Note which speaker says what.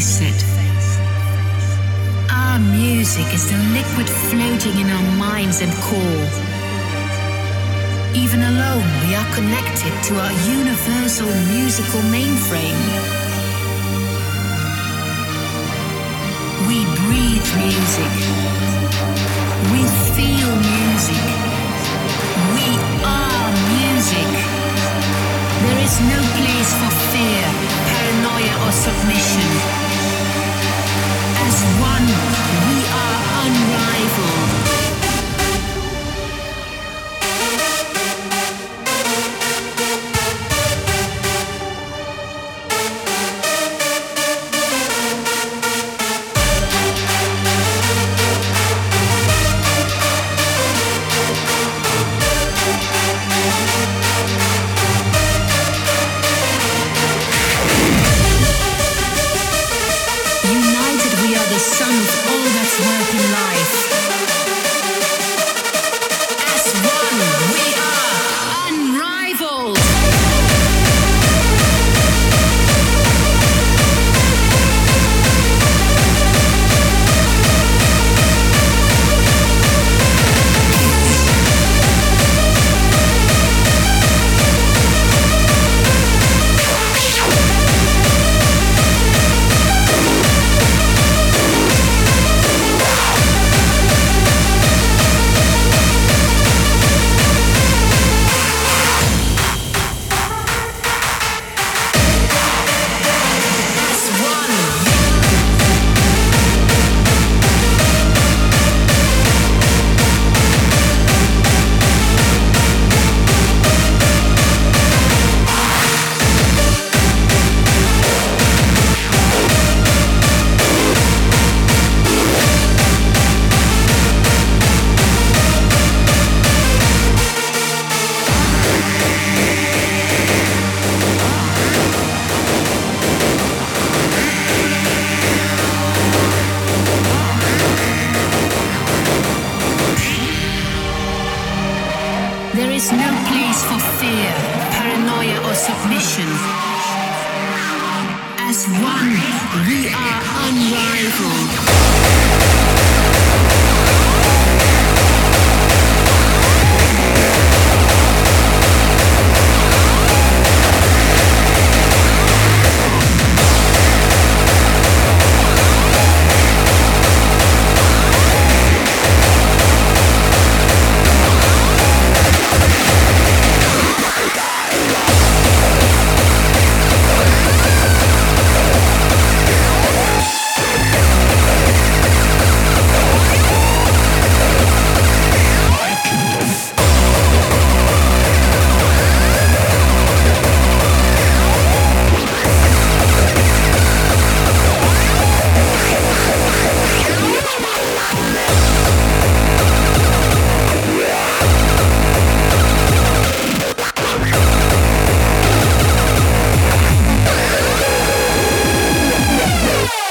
Speaker 1: face it. Our music is the liquid floating in our minds and core. Even alone, we are connected to our universal musical mainframe. We breathe music. We feel music. We are music. There is no place for fear. All that's worth in life. No place for fear, paranoia, or submission. As one, we are unrivaled.